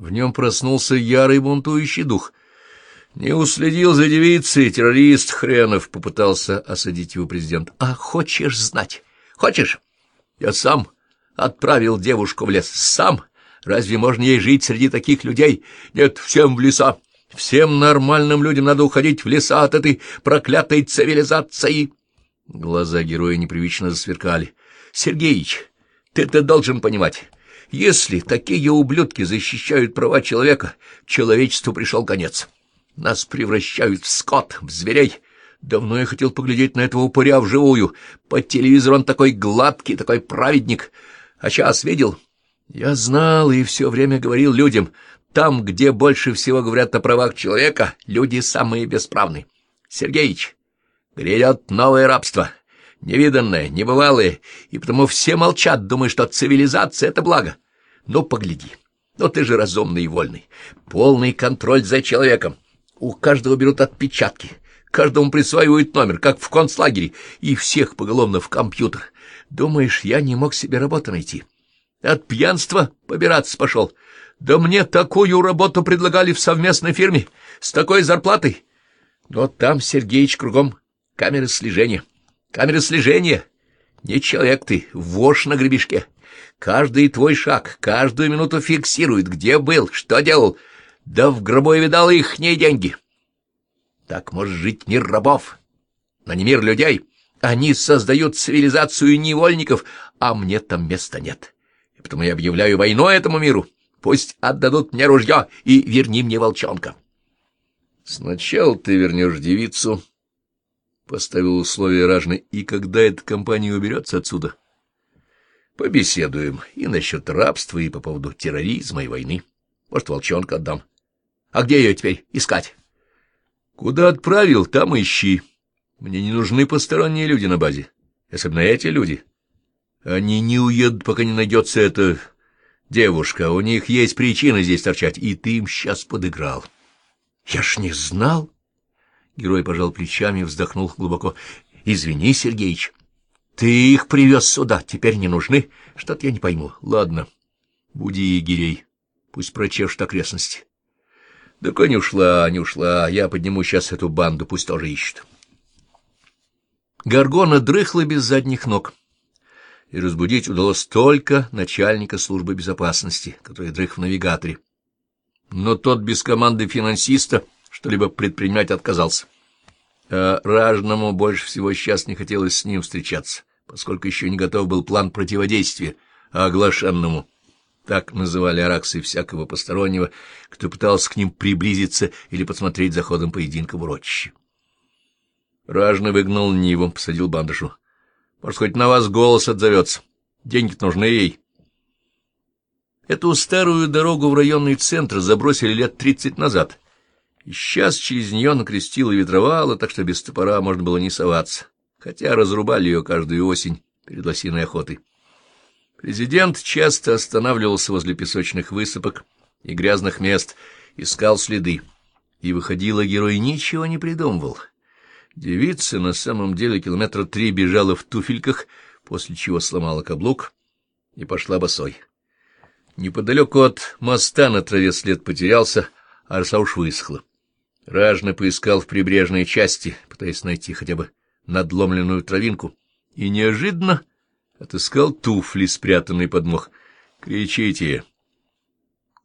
В нем проснулся ярый бунтующий дух. Не уследил за девицей, террорист хренов, — попытался осадить его президент. — А хочешь знать? Хочешь? Я сам отправил девушку в лес. Сам. Разве можно ей жить среди таких людей? Нет, всем в леса. Всем нормальным людям надо уходить в леса от этой проклятой цивилизации. Глаза героя непривычно засверкали. — Сергеич, ты-то должен понимать, если такие ублюдки защищают права человека, человечеству пришел конец. Нас превращают в скот, в зверей. Давно я хотел поглядеть на этого упыря вживую. По телевизору он такой гладкий, такой праведник. А сейчас видел? Я знал и все время говорил людям, там, где больше всего говорят о правах человека, люди самые бесправные. Сергеич, грядет новое рабство, невиданное, небывалое, и потому все молчат, думая, что цивилизация — это благо. Ну, погляди, ну ты же разумный и вольный, полный контроль за человеком. У каждого берут отпечатки, каждому присваивают номер, как в концлагере, и всех поголовно в компьютер. Думаешь, я не мог себе работы найти? От пьянства побираться пошел. Да мне такую работу предлагали в совместной фирме, с такой зарплатой. Но там, Сергеич, кругом камеры слежения. Камеры слежения. Не человек ты, вошь на гребешке. Каждый твой шаг, каждую минуту фиксирует, где был, что делал. Да в гробу я видал ихние деньги. Так может жить мир рабов, но не мир людей. Они создают цивилизацию невольников, а мне там места нет. И потому я объявляю войну этому миру. Пусть отдадут мне ружье и верни мне волчонка. — Сначала ты вернешь девицу, — поставил условие ражный, — и когда эта компания уберется отсюда, побеседуем и насчет рабства, и по поводу терроризма и войны. Может, волчонка отдам. А где ее теперь искать? — Куда отправил, там ищи. Мне не нужны посторонние люди на базе, особенно эти люди. Они не уедут, пока не найдется эта девушка. У них есть причина здесь торчать, и ты им сейчас подыграл. Я ж не знал. Герой пожал плечами и вздохнул глубоко. Извини, Сергеич, ты их привез сюда, теперь не нужны. Что-то я не пойму. Ладно, буди егерей, пусть прочешут окрестности. Да не ушла, не ушла, я подниму сейчас эту банду, пусть тоже ищут. Гаргона дрыхла без задних ног и разбудить удалось только начальника службы безопасности, который дрых в навигаторе. Но тот без команды финансиста что-либо предпринимать отказался. А Ражному больше всего сейчас не хотелось с ним встречаться, поскольку еще не готов был план противодействия оглашенному. Так называли араксы всякого постороннего, кто пытался к ним приблизиться или посмотреть за ходом поединка в урочище. Ражный выгнал Ниву, посадил бандышу. Может, хоть на вас голос отзовется. деньги нужны ей. Эту старую дорогу в районный центр забросили лет тридцать назад. И сейчас через нее накрестило ветровало, так что без топора можно было не соваться, хотя разрубали ее каждую осень перед лосиной охотой. Президент часто останавливался возле песочных высыпок и грязных мест, искал следы, и выходило герой ничего не придумывал — Девица на самом деле километра три бежала в туфельках, после чего сломала каблук и пошла босой. Неподалеку от моста на траве след потерялся, а роса уж высохла. Ражно поискал в прибрежной части, пытаясь найти хотя бы надломленную травинку, и неожиданно отыскал туфли, спрятанные под мох. «Кричите!»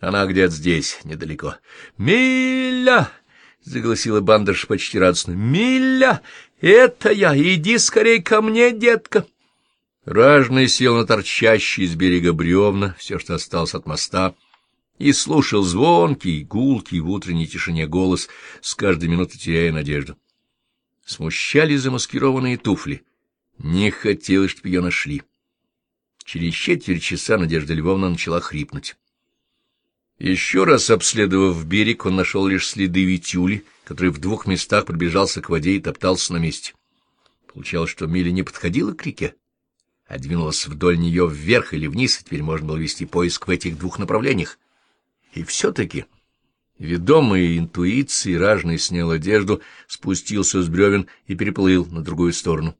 Она где-то здесь, недалеко. «Миля!» — загласила бандерш почти радостно. — Миля, это я! Иди скорей ко мне, детка! Ражный сел на торчащий из берега бревна, все, что осталось от моста, и слушал звонкий, гулкий в утренней тишине голос, с каждой минутой теряя надежду. Смущали замаскированные туфли. Не хотелось, чтобы ее нашли. Через четверть часа Надежда Львовна начала хрипнуть. Еще раз обследовав берег, он нашел лишь следы Витюли, который в двух местах приближался к воде и топтался на месте. Получалось, что Миля не подходила к реке, а двинулась вдоль нее вверх или вниз, и теперь можно было вести поиск в этих двух направлениях. И все-таки, ведомый интуицией, ражный снял одежду, спустился с бревен и переплыл на другую сторону.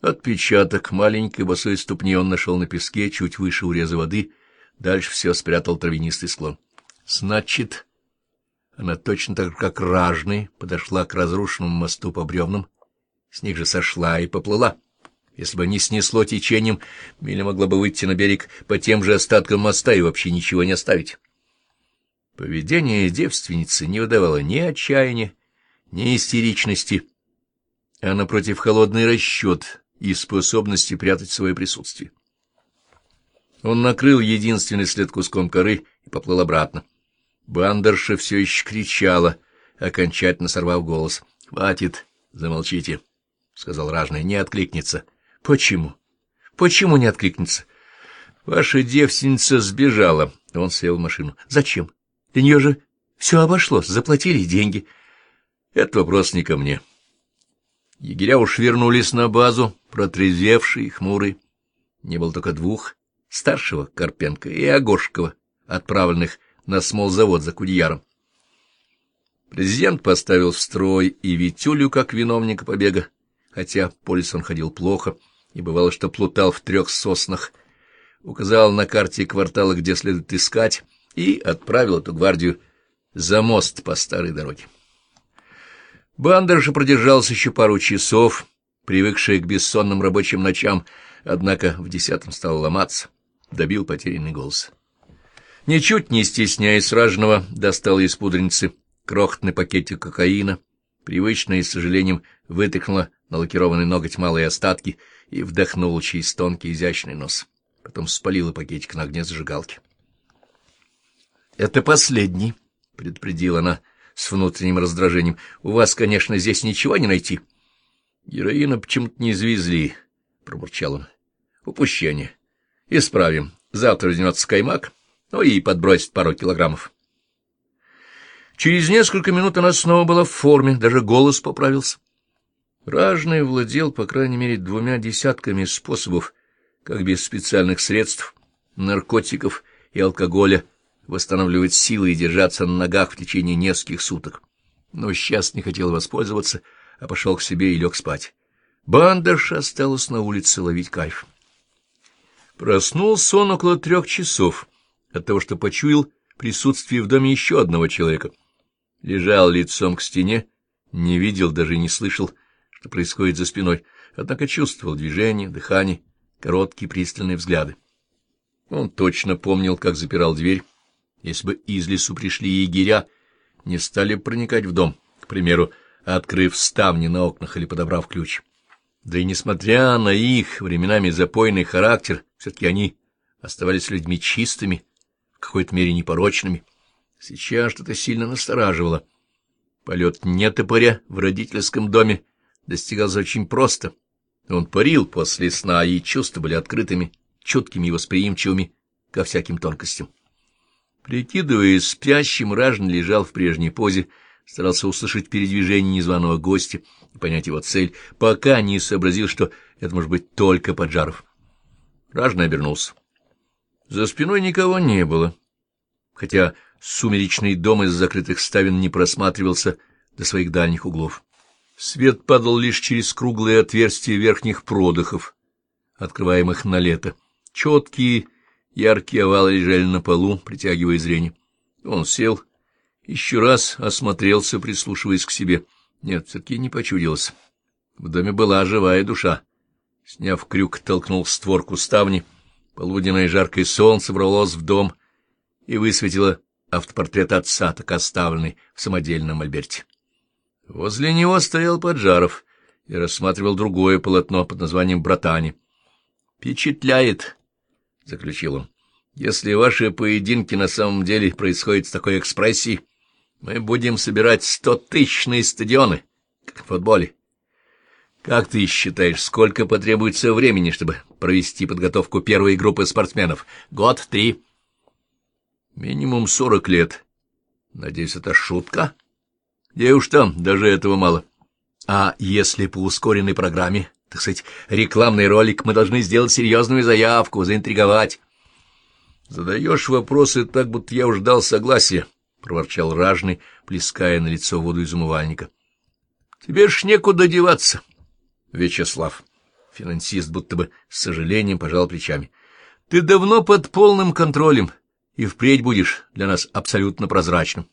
Отпечаток маленькой босой ступни он нашел на песке чуть выше уреза воды — Дальше все спрятал травянистый склон. Значит, она точно так же, как ражный, подошла к разрушенному мосту по бревнам, с них же сошла и поплыла. Если бы не снесло течением, Миля могла бы выйти на берег по тем же остаткам моста и вообще ничего не оставить. Поведение девственницы не выдавало ни отчаяния, ни истеричности, а напротив холодный расчет и способности прятать свое присутствие. Он накрыл единственный след куском коры и поплыл обратно. Бандерша все еще кричала, окончательно сорвав голос. — Хватит, замолчите, — сказал ражный, — не откликнется. — Почему? Почему не откликнется? — Ваша девственница сбежала. Он сел в машину. — Зачем? Для нее же все обошлось, заплатили деньги. — Это вопрос не ко мне. Егеря уж вернулись на базу, протрезвевшие хмурые. Не было только двух старшего Карпенко и Огошкова, отправленных на смолзавод за Кудьяром. Президент поставил в строй и Витюлю как виновника побега, хотя по лесу он ходил плохо, и бывало, что плутал в трех соснах, указал на карте квартала, где следует искать, и отправил эту гвардию за мост по старой дороге. Бандерша продержался еще пару часов, привыкший к бессонным рабочим ночам, однако в десятом стал ломаться добил потерянный голос. Ничуть не стесняясь ражного, достал из пудреницы крохотный пакетик кокаина, привычно и с сожалением вытряхнула на лакированный ноготь малые остатки и вдохнула через тонкий изящный нос. Потом спалила пакетик на огне зажигалки. — Это последний, — предупредила она с внутренним раздражением. — У вас, конечно, здесь ничего не найти. — Героина почему-то не извезли, — пробурчал он. — Упущение. Исправим. Завтра возьмется каймак, ну и подбросит пару килограммов. Через несколько минут она снова была в форме, даже голос поправился. Ражный владел, по крайней мере, двумя десятками способов, как без специальных средств, наркотиков и алкоголя восстанавливать силы и держаться на ногах в течение нескольких суток. Но сейчас не хотел воспользоваться, а пошел к себе и лег спать. Бандерша осталась на улице ловить кайф. Проснулся он около трех часов от того, что почуял присутствие в доме еще одного человека. Лежал лицом к стене, не видел, даже не слышал, что происходит за спиной, однако чувствовал движение, дыхание, короткие пристальные взгляды. Он точно помнил, как запирал дверь. Если бы из лесу пришли егеря, не стали проникать в дом, к примеру, открыв ставни на окнах или подобрав ключ. Да и несмотря на их временами запойный характер, все-таки они оставались людьми чистыми, в какой-то мере непорочными. Сейчас что-то сильно настораживало. Полет нетопыря в родительском доме достигался очень просто. Он парил после сна, и чувства были открытыми, чуткими и восприимчивыми ко всяким тонкостям. Прикидываясь спящим, Ражн лежал в прежней позе, старался услышать передвижение незваного гостя и понять его цель, пока не сообразил, что это может быть только Поджаров. Ражный обернулся. За спиной никого не было, хотя сумеречный дом из закрытых ставен не просматривался до своих дальних углов. Свет падал лишь через круглые отверстия верхних продыхов, открываемых на лето. Четкие, яркие овалы лежали на полу, притягивая зрение. Он сел, еще раз осмотрелся, прислушиваясь к себе. Нет, все-таки не почудилось. В доме была живая душа. Сняв крюк, толкнул створку ставни. Полуденное жаркое солнце ворвалось в дом и высветило автопортрет отца, так оставленный в самодельном мольберте. Возле него стоял Поджаров и рассматривал другое полотно под названием «Братани». «Впечатляет», — заключил он. «Если ваши поединки на самом деле происходят с такой экспрессией, мы будем собирать стотысячные стадионы, как в футболе. Как ты считаешь, сколько потребуется времени, чтобы провести подготовку первой группы спортсменов? Год, три? Минимум сорок лет. Надеюсь, это шутка? Где уж там, даже этого мало. А если по ускоренной программе, так сказать, рекламный ролик, мы должны сделать серьезную заявку, заинтриговать? Задаешь вопросы так, будто я уж дал согласие, — проворчал ражный, плеская на лицо воду из умывальника. — Тебе ж некуда деваться. Вячеслав. Финансист будто бы с сожалением пожал плечами. — Ты давно под полным контролем, и впредь будешь для нас абсолютно прозрачным.